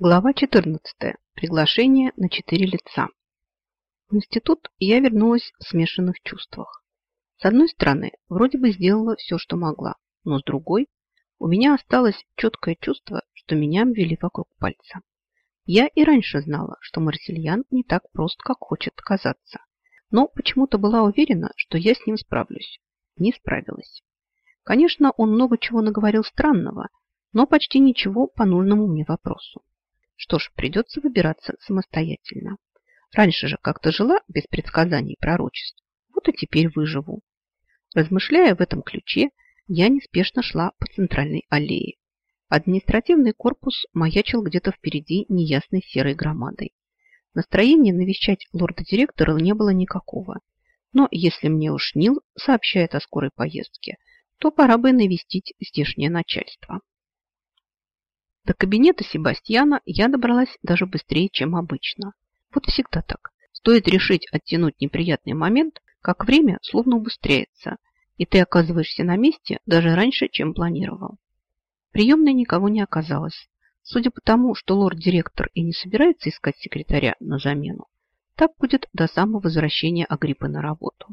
Глава 14. Приглашение на четыре лица. В институт я вернулась в смешанных чувствах. С одной стороны, вроде бы сделала все, что могла, но с другой, у меня осталось четкое чувство, что меня обвели вокруг пальца. Я и раньше знала, что Марсельян не так прост, как хочет казаться, но почему-то была уверена, что я с ним справлюсь. Не справилась. Конечно, он много чего наговорил странного, но почти ничего по нужному мне вопросу. Что ж, придется выбираться самостоятельно. Раньше же как-то жила без предсказаний и пророчеств. Вот и теперь выживу. Размышляя в этом ключе, я неспешно шла по центральной аллее. Административный корпус маячил где-то впереди неясной серой громадой. Настроения навещать лорда-директора не было никакого. Но если мне уж Нил сообщает о скорой поездке, то пора бы навестить здешнее начальство. До кабинета Себастьяна я добралась даже быстрее, чем обычно. Вот всегда так. Стоит решить оттянуть неприятный момент, как время словно убыстряется, и ты оказываешься на месте даже раньше, чем планировал. Приемной никого не оказалось. Судя по тому, что лорд-директор и не собирается искать секретаря на замену, так будет до самого возвращения Агриппы на работу.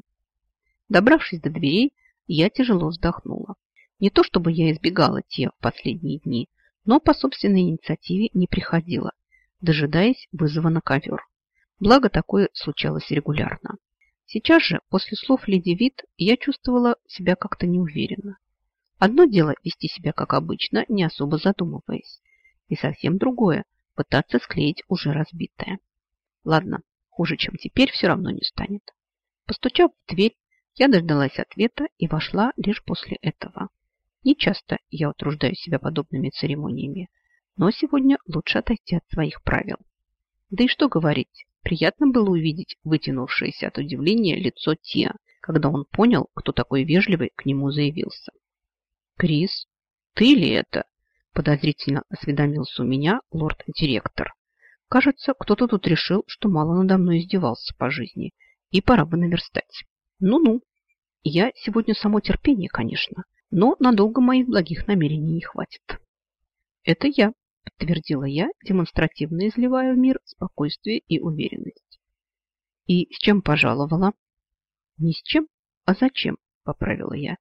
Добравшись до дверей, я тяжело вздохнула. Не то чтобы я избегала те последние дни, но по собственной инициативе не приходила, дожидаясь вызова на ковер. Благо, такое случалось регулярно. Сейчас же, после слов леди Вит, я чувствовала себя как-то неуверенно. Одно дело вести себя как обычно, не особо задумываясь. И совсем другое – пытаться склеить уже разбитое. Ладно, хуже, чем теперь, все равно не станет. Постучав в дверь, я дождалась ответа и вошла лишь после этого. Не часто я утруждаю себя подобными церемониями, но сегодня лучше отойти от своих правил. Да и что говорить, приятно было увидеть вытянувшееся от удивления лицо Тиа, когда он понял, кто такой вежливый к нему заявился. «Крис, ты ли это?» – подозрительно осведомился у меня лорд-директор. Кажется, кто-то тут решил, что мало надо мной издевался по жизни, и пора бы наверстать. Ну-ну, я сегодня само терпение, конечно, но надолго моих благих намерений не хватит. Это я, подтвердила я, демонстративно изливая в мир спокойствие и уверенность. И с чем пожаловала? Не с чем, а зачем, поправила я.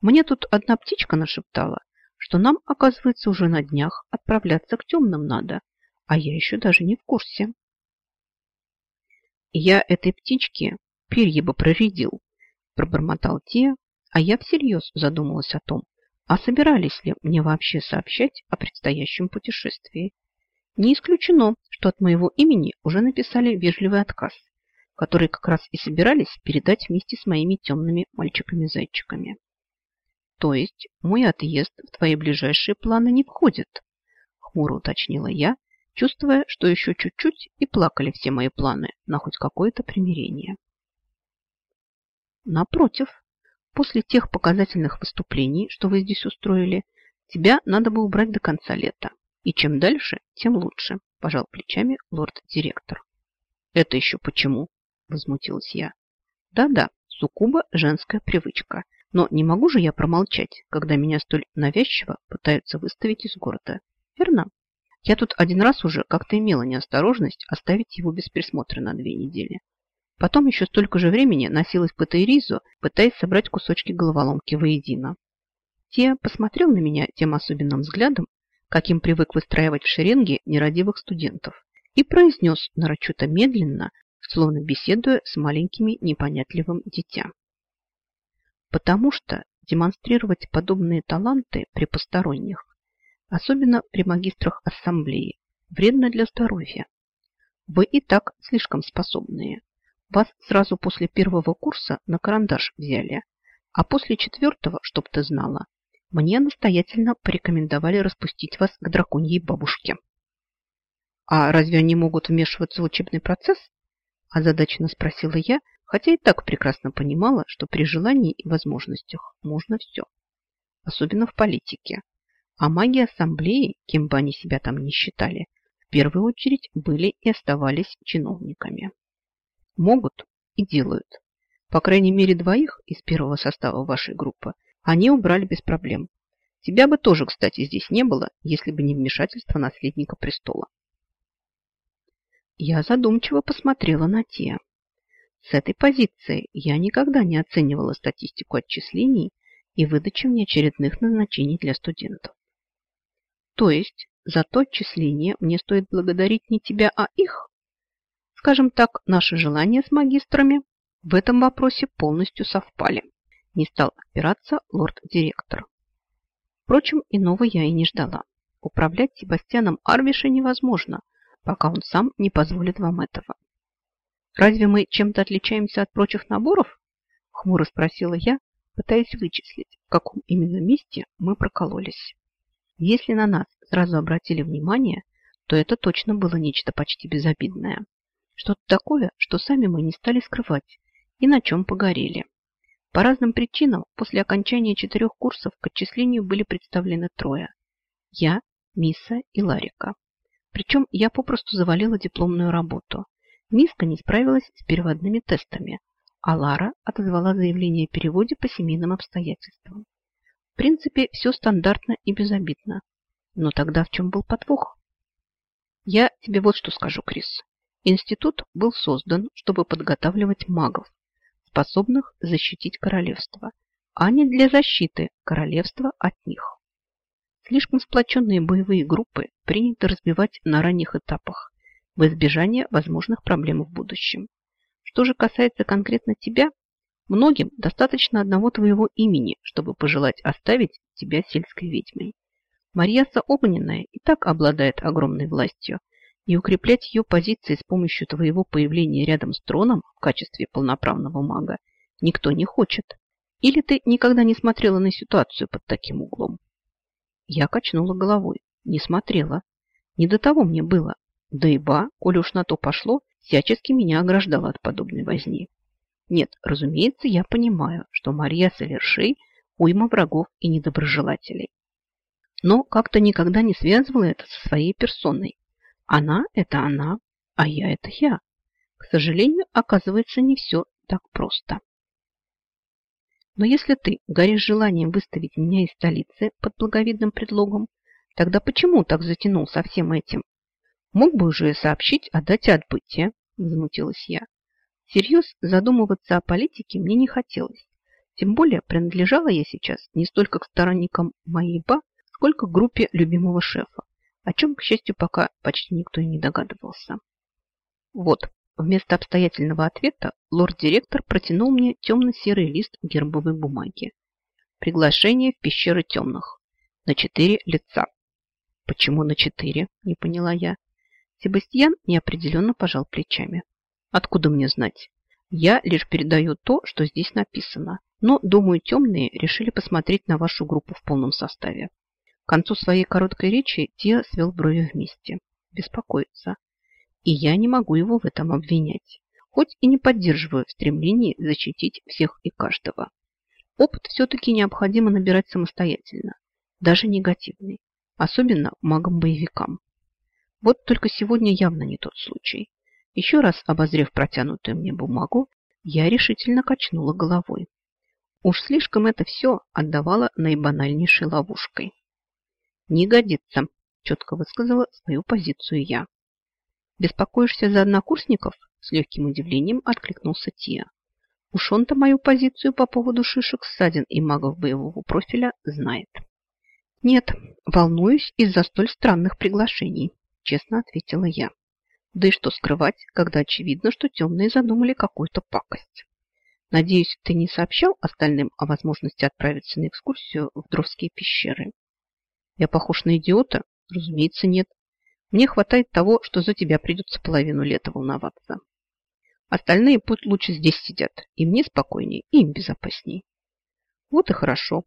Мне тут одна птичка нашептала, что нам, оказывается, уже на днях отправляться к темным надо, а я еще даже не в курсе. Я этой птичке перья бы проредил, пробормотал Тия, а я всерьез задумалась о том, а собирались ли мне вообще сообщать о предстоящем путешествии. Не исключено, что от моего имени уже написали вежливый отказ, который как раз и собирались передать вместе с моими темными мальчиками-зайчиками. То есть мой отъезд в твои ближайшие планы не входит, хмуро уточнила я, чувствуя, что еще чуть-чуть и плакали все мои планы на хоть какое-то примирение. Напротив, После тех показательных выступлений, что вы здесь устроили, тебя надо бы убрать до конца лета. И чем дальше, тем лучше, пожал плечами лорд-директор. Это еще почему? Возмутилась я. Да-да, суккуба женская привычка. Но не могу же я промолчать, когда меня столь навязчиво пытаются выставить из города. Верно? Я тут один раз уже как-то имела неосторожность оставить его без присмотра на две недели. Потом еще столько же времени носилась по Тейризу, пытаясь собрать кусочки головоломки воедино. Те посмотрел на меня тем особенным взглядом, каким привык выстраивать в шеренге нерадивых студентов, и произнес нарочито медленно, словно беседуя с маленькими непонятливым дитя. Потому что демонстрировать подобные таланты при посторонних, особенно при магистрах ассамблеи, вредно для здоровья. Вы и так слишком способные. Вас сразу после первого курса на карандаш взяли, а после четвертого, чтоб ты знала, мне настоятельно порекомендовали распустить вас к драконьей бабушке. А разве они могут вмешиваться в учебный процесс? Озадаченно спросила я, хотя и так прекрасно понимала, что при желании и возможностях можно все. Особенно в политике. А маги ассамблеи, кем бы они себя там ни считали, в первую очередь были и оставались чиновниками. Могут и делают. По крайней мере, двоих из первого состава вашей группы они убрали без проблем. Тебя бы тоже, кстати, здесь не было, если бы не вмешательство наследника престола. Я задумчиво посмотрела на те. С этой позиции я никогда не оценивала статистику отчислений и выдачи мне очередных назначений для студентов. То есть за то отчисление мне стоит благодарить не тебя, а их? Скажем так, наши желания с магистрами в этом вопросе полностью совпали. Не стал опираться лорд-директор. Впрочем, иного я и не ждала. Управлять Себастьяном Арвиша невозможно, пока он сам не позволит вам этого. «Разве мы чем-то отличаемся от прочих наборов?» – хмуро спросила я, пытаясь вычислить, в каком именно месте мы прокололись. Если на нас сразу обратили внимание, то это точно было нечто почти безобидное. Что-то такое, что сами мы не стали скрывать и на чем погорели. По разным причинам после окончания четырех курсов к отчислению были представлены трое. Я, Миса и Ларика. Причем я попросту завалила дипломную работу. Миска не справилась с переводными тестами, а Лара отозвала заявление о переводе по семейным обстоятельствам. В принципе, все стандартно и безобидно. Но тогда в чем был подвох? Я тебе вот что скажу, Крис. Институт был создан, чтобы подготавливать магов, способных защитить королевство, а не для защиты королевства от них. Слишком сплоченные боевые группы принято разбивать на ранних этапах в избежание возможных проблем в будущем. Что же касается конкретно тебя, многим достаточно одного твоего имени, чтобы пожелать оставить тебя сельской ведьмой. Марьяса Огненная и так обладает огромной властью, и укреплять ее позиции с помощью твоего появления рядом с троном в качестве полноправного мага никто не хочет. Или ты никогда не смотрела на ситуацию под таким углом? Я качнула головой. Не смотрела. Не до того мне было. Да и ба, коли уж на то пошло, всячески меня ограждала от подобной возни. Нет, разумеется, я понимаю, что Мария Совершей уйма врагов и недоброжелателей. Но как-то никогда не связывала это со своей персоной. Она – это она, а я – это я. К сожалению, оказывается, не все так просто. Но если ты горишь желанием выставить меня из столицы под благовидным предлогом, тогда почему так затянул со всем этим? Мог бы уже сообщить о дате отбытия, возмутилась я. Всерьез задумываться о политике мне не хотелось. Тем более принадлежала я сейчас не столько к сторонникам моей ба, сколько к группе любимого шефа, о чем, к счастью, пока почти никто и не догадывался. Вот, Вместо обстоятельного ответа лорд-директор протянул мне темно-серый лист гербовой бумаги. Приглашение в пещеры темных. На четыре лица. Почему на четыре? Не поняла я. Себастьян неопределенно пожал плечами. Откуда мне знать? Я лишь передаю то, что здесь написано. Но, думаю, темные решили посмотреть на вашу группу в полном составе. Концу своей короткой речи Тия свел брови вместе. Беспокоится и я не могу его в этом обвинять, хоть и не поддерживаю стремление защитить всех и каждого. Опыт все-таки необходимо набирать самостоятельно, даже негативный, особенно магам-боевикам. Вот только сегодня явно не тот случай. Еще раз обозрев протянутую мне бумагу, я решительно качнула головой. Уж слишком это все отдавало наибанальнейшей ловушкой. «Не годится», – четко высказала свою позицию я. «Беспокоишься за однокурсников?» С легким удивлением откликнулся Тия. Уж он-то мою позицию по поводу шишек, ссадин и магов боевого профиля знает. «Нет, волнуюсь из-за столь странных приглашений», – честно ответила я. Да и что скрывать, когда очевидно, что темные задумали какую-то пакость. Надеюсь, ты не сообщал остальным о возможности отправиться на экскурсию в Дровские пещеры? Я похож на идиота? Разумеется, нет. Мне хватает того, что за тебя придется половину лета волноваться. Остальные пусть лучше здесь сидят. И мне спокойней, и им безопасней. Вот и хорошо.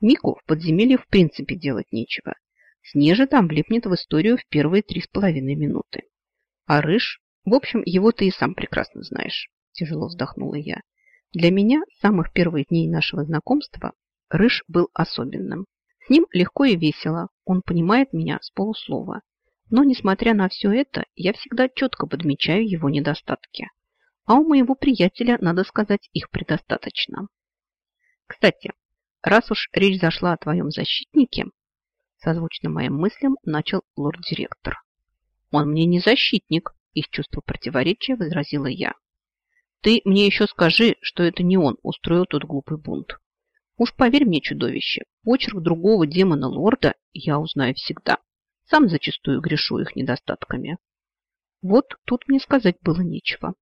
Мику в подземелье в принципе делать нечего. Снежа там влипнет в историю в первые три с половиной минуты. А Рыж, в общем, его ты и сам прекрасно знаешь. Тяжело вздохнула я. Для меня с самых первых дней нашего знакомства Рыж был особенным. С ним легко и весело. Он понимает меня с полуслова. Но, несмотря на все это, я всегда четко подмечаю его недостатки. А у моего приятеля, надо сказать, их предостаточно. Кстати, раз уж речь зашла о твоем защитнике, созвучно моим мыслям начал лорд-директор. Он мне не защитник, из чувства противоречия возразила я. Ты мне еще скажи, что это не он устроил тот глупый бунт. Уж поверь мне, чудовище, почерк другого демона-лорда я узнаю всегда. Сам зачастую грешу их недостатками. Вот тут мне сказать было нечего.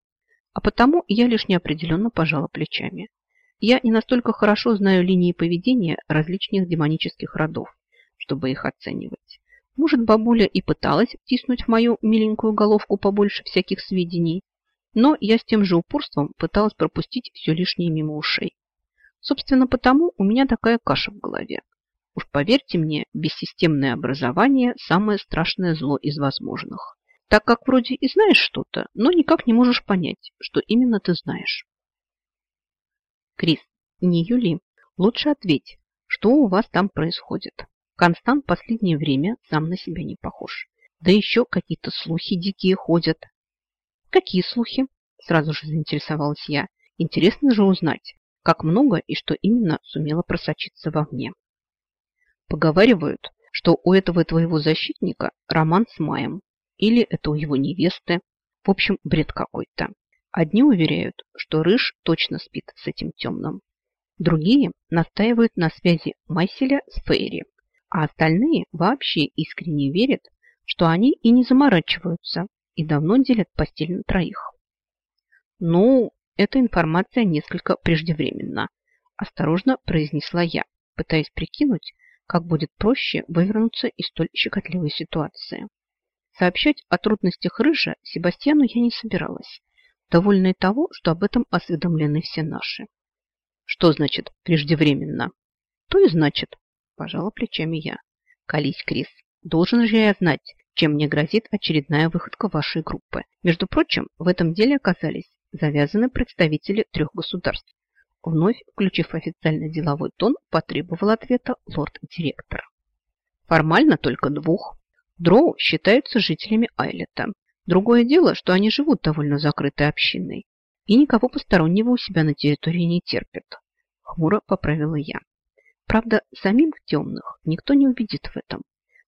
А потому я лишь неопределенно пожала плечами. Я не настолько хорошо знаю линии поведения различных демонических родов, чтобы их оценивать. Может, бабуля и пыталась втиснуть в мою миленькую головку побольше всяких сведений, но я с тем же упорством пыталась пропустить все лишнее мимо ушей. Собственно, потому у меня такая каша в голове. Уж поверьте мне, бессистемное образование – самое страшное зло из возможных. Так как вроде и знаешь что-то, но никак не можешь понять, что именно ты знаешь. Крис, не Юли, лучше ответь, что у вас там происходит. Констант последнее время сам на себя не похож. Да еще какие-то слухи дикие ходят. Какие слухи? Сразу же заинтересовалась я. Интересно же узнать, как много и что именно сумело просочиться во мне. Поговаривают, что у этого твоего защитника роман с Маем. Или это у его невесты. В общем, бред какой-то. Одни уверяют, что Рыж точно спит с этим темным. Другие настаивают на связи Майселя с Фейри. А остальные вообще искренне верят, что они и не заморачиваются, и давно делят постель на троих. Ну, эта информация несколько преждевременна, осторожно произнесла я, пытаясь прикинуть, как будет проще вывернуться из столь щекотливой ситуации. Сообщать о трудностях Рыжа Себастьяну я не собиралась, довольная того, что об этом осведомлены все наши. Что значит преждевременно? То и значит, пожала плечами я. Колись, Крис, должен же я знать, чем мне грозит очередная выходка вашей группы. Между прочим, в этом деле оказались завязаны представители трех государств. Вновь, включив официально деловой тон, потребовал ответа лорд-директор. Формально только двух. Дроу считаются жителями Айлета. Другое дело, что они живут довольно закрытой общиной и никого постороннего у себя на территории не терпят. Хмуро поправила я. Правда, самим темных никто не убедит в этом.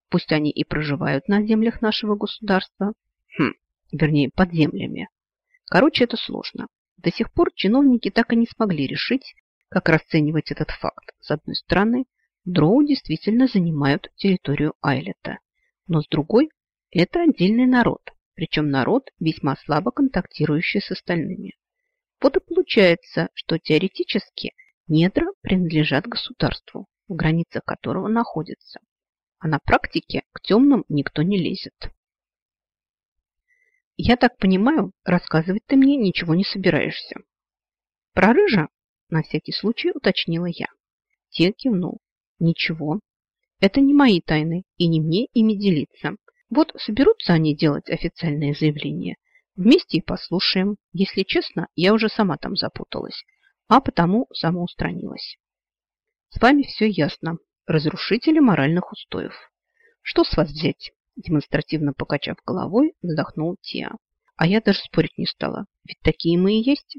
Пусть они и проживают на землях нашего государства, хм, вернее, под землями, Короче, это сложно. До сих пор чиновники так и не смогли решить, как расценивать этот факт. С одной стороны, дроу действительно занимают территорию Айлета, но с другой – это отдельный народ, причем народ, весьма слабо контактирующий с остальными. Вот и получается, что теоретически недра принадлежат государству, в границах которого находятся, а на практике к темным никто не лезет. Я так понимаю, рассказывать ты мне ничего не собираешься. Про рыжа на всякий случай уточнила я. Те кивнул. Ничего. Это не мои тайны, и не мне ими делиться. Вот соберутся они делать официальное заявление. Вместе и послушаем. Если честно, я уже сама там запуталась, а потому самоустранилась. С вами все ясно. Разрушители моральных устоев. Что с вас взять? Демонстративно покачав головой, вздохнул Тиа. А я даже спорить не стала, ведь такие мы и есть.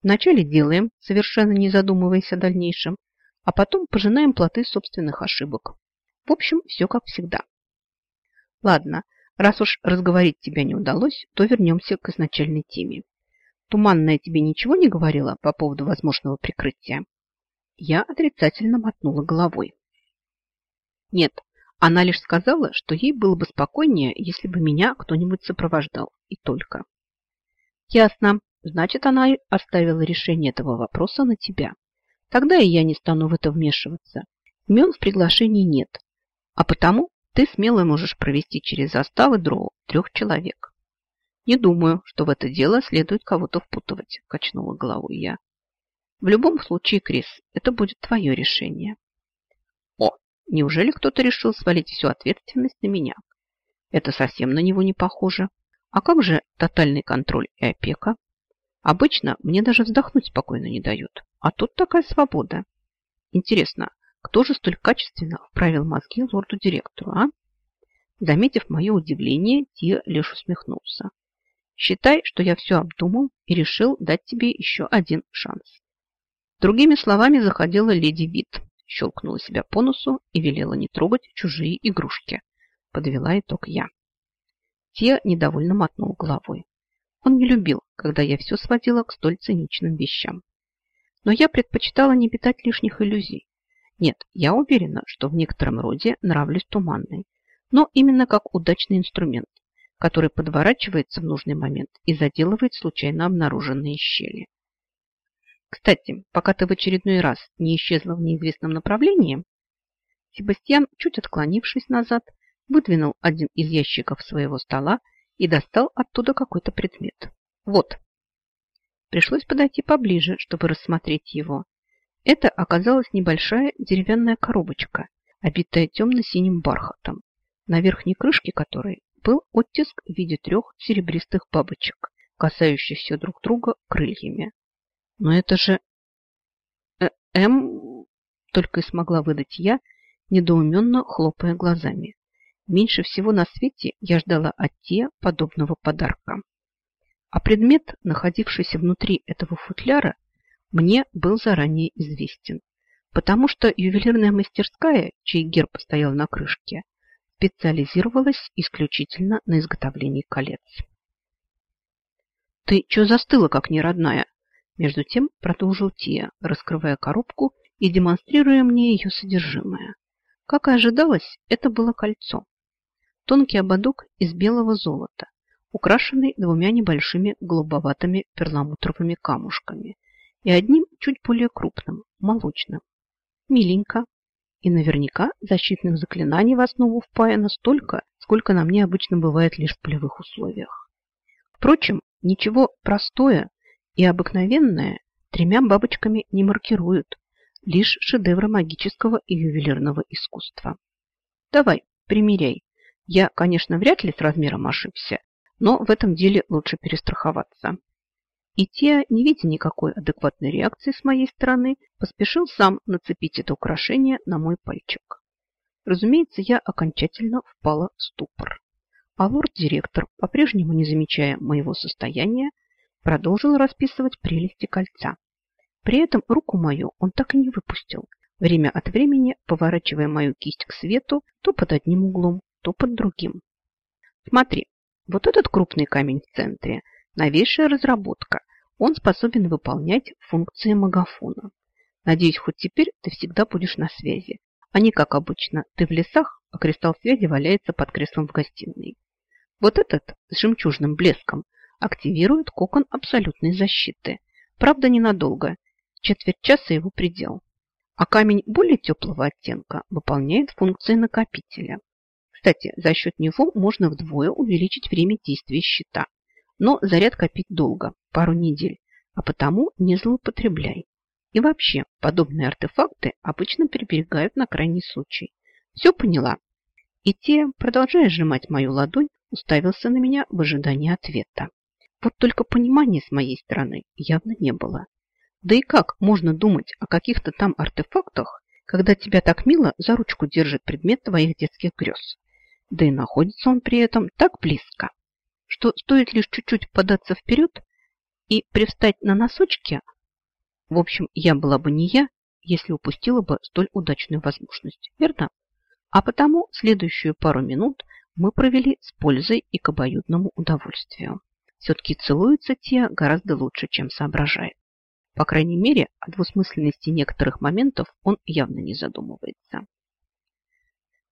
Вначале делаем, совершенно не задумываясь о дальнейшем, а потом пожинаем плоды собственных ошибок. В общем, все как всегда. Ладно, раз уж разговорить тебя не удалось, то вернемся к изначальной теме. Туманная тебе ничего не говорила по поводу возможного прикрытия? Я отрицательно мотнула головой. Нет, она лишь сказала, что ей было бы спокойнее, если бы меня кто-нибудь сопровождал. И только. Ясно. Значит, она оставила решение этого вопроса на тебя. Тогда и я не стану в это вмешиваться. Имен в приглашении нет. А потому ты смело можешь провести через заставы дроу трех человек. Не думаю, что в это дело следует кого-то впутывать, качнула головой я. В любом случае, Крис, это будет твое решение. Неужели кто-то решил свалить всю ответственность на меня? Это совсем на него не похоже. А как же тотальный контроль и опека? Обычно мне даже вздохнуть спокойно не дают. А тут такая свобода. Интересно, кто же столь качественно вправил мозги лорду-директору, а? Заметив мое удивление, Тия лишь усмехнулся. Считай, что я все обдумал и решил дать тебе еще один шанс. Другими словами, заходила леди Вит, щелкнула себя по носу и велела не трогать чужие игрушки. Подвела итог я. Те недовольно мотнул головой. Он не любил, когда я все сводила к столь циничным вещам. Но я предпочитала не питать лишних иллюзий. Нет, я уверена, что в некотором роде нравлюсь туманной, но именно как удачный инструмент, который подворачивается в нужный момент и заделывает случайно обнаруженные щели. Кстати, пока ты в очередной раз не исчезла в неизвестном направлении, Себастьян, чуть отклонившись назад, выдвинул один из ящиков своего стола и достал оттуда какой-то предмет. Вот. Пришлось подойти поближе, чтобы рассмотреть его. Это оказалась небольшая деревянная коробочка, обитая темно-синим бархатом, на верхней крышке которой был оттиск в виде трех серебристых бабочек, касающихся друг друга крыльями. Но это же... Э эм... Только и смогла выдать я, недоуменно хлопая глазами. Меньше всего на свете я ждала от Те подобного подарка. А предмет, находившийся внутри этого футляра, мне был заранее известен, потому что ювелирная мастерская, чей герб стоял на крышке, специализировалась исключительно на изготовлении колец. «Ты что застыла, как неродная?» Между тем продолжил Тия, раскрывая коробку и демонстрируя мне ее содержимое. Как и ожидалось, это было кольцо. Тонкий ободок из белого золота, украшенный двумя небольшими голубоватыми перламутровыми камушками и одним чуть более крупным, молочным. Миленько. И наверняка защитных заклинаний в основу впаяно столько, сколько на мне обычно бывает лишь в полевых условиях. Впрочем, ничего простое и обыкновенное тремя бабочками не маркируют, лишь шедевры магического и ювелирного искусства. Давай, примеряй. Я, конечно, вряд ли с размером ошибся, но в этом деле лучше перестраховаться. И Теа, не видя никакой адекватной реакции с моей стороны, поспешил сам нацепить это украшение на мой пальчик. Разумеется, я окончательно впала в ступор. А лорд-директор, по-прежнему не замечая моего состояния, продолжил расписывать прелести кольца. При этом руку мою он так и не выпустил, время от времени поворачивая мою кисть к свету то под одним углом, то под другим. Смотри, вот этот крупный камень в центре – новейшая разработка. Он способен выполнять функции магафона. Надеюсь, хоть теперь ты всегда будешь на связи, а не как обычно. Ты в лесах, а кристалл связи валяется под креслом в гостиной. Вот этот с жемчужным блеском активирует кокон абсолютной защиты. Правда, ненадолго, четверть часа его предел. А камень более теплого оттенка выполняет функции накопителя. Кстати, за счет него можно вдвое увеличить время действия щита. Но заряд копить долго, пару недель, а потому не злоупотребляй. И вообще, подобные артефакты обычно приберегают на крайний случай. Все поняла? И те, продолжая сжимать мою ладонь, уставился на меня в ожидании ответа. Вот только понимания с моей стороны явно не было. Да и как можно думать о каких-то там артефактах, когда тебя так мило за ручку держит предмет твоих детских грез? Да и находится он при этом так близко, что стоит лишь чуть-чуть податься вперед и привстать на носочки. В общем, я была бы не я, если упустила бы столь удачную возможность, верно? А потому следующую пару минут мы провели с пользой и к обоюдному удовольствию. Все-таки целуются те гораздо лучше, чем соображает. По крайней мере, о двусмысленности некоторых моментов он явно не задумывается.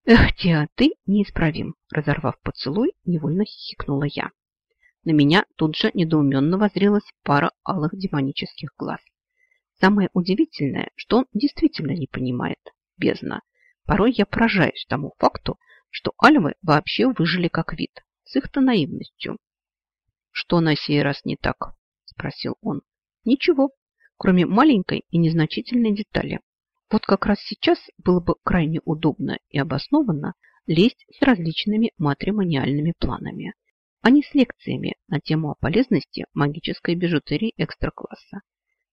«Эх, Теа, ты неисправим!» Разорвав поцелуй, невольно хихикнула я. На меня тут же недоуменно возрелась пара алых демонических глаз. Самое удивительное, что он действительно не понимает. Бездна. Порой я поражаюсь тому факту, что альвы вообще выжили как вид, с их-то наивностью. «Что на сей раз не так?» – спросил он. «Ничего, кроме маленькой и незначительной детали. Вот как раз сейчас было бы крайне удобно и обоснованно лезть с различными матримониальными планами, а не с лекциями на тему о полезности магической бижутерии экстра-класса.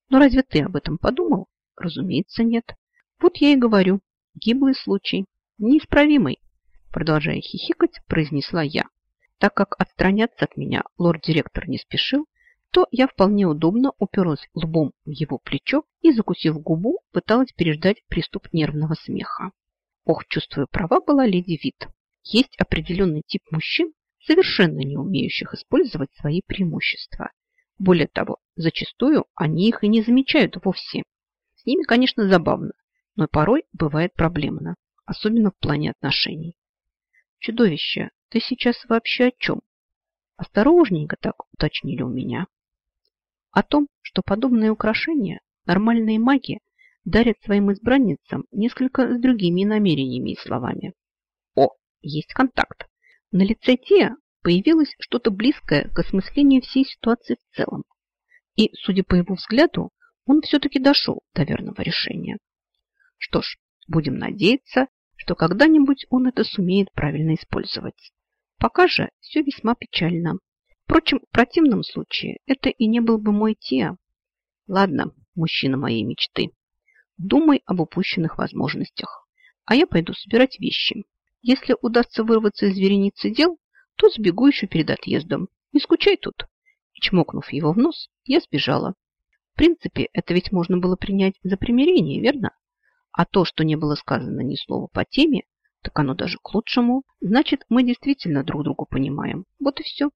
Но разве ты об этом подумал? Разумеется, нет. Вот я и говорю. Гиблый случай. Неисправимый. Продолжая хихикать, произнесла я. Так как отстраняться от меня лорд-директор не спешил, то я вполне удобно уперлась лбом в его плечо и, закусив губу, пыталась переждать приступ нервного смеха. Ох, чувствую, права была леди Вит. Есть определенный тип мужчин, совершенно не умеющих использовать свои преимущества. Более того, зачастую они их и не замечают вовсе. С ними, конечно, забавно, но порой бывает проблемно, особенно в плане отношений. Чудовище, ты сейчас вообще о чем? Осторожненько так уточнили у меня. О том, что подобные украшения нормальные маги дарят своим избранницам несколько с другими намерениями и словами. О, есть контакт. На лице Тия появилось что-то близкое к осмыслению всей ситуации в целом. И, судя по его взгляду, он все-таки дошел до верного решения. Что ж, будем надеяться, что когда-нибудь он это сумеет правильно использовать. Пока же все весьма печально. Впрочем, в противном случае это и не был бы мой Тиа. Ладно, мужчина моей мечты, думай об упущенных возможностях, а я пойду собирать вещи. Если удастся вырваться из вереницы дел, то сбегу еще перед отъездом. Не скучай тут. И чмокнув его в нос, я сбежала. В принципе, это ведь можно было принять за примирение, верно? А то, что не было сказано ни слова по теме, так оно даже к лучшему. Значит, мы действительно друг друга понимаем. Вот и все.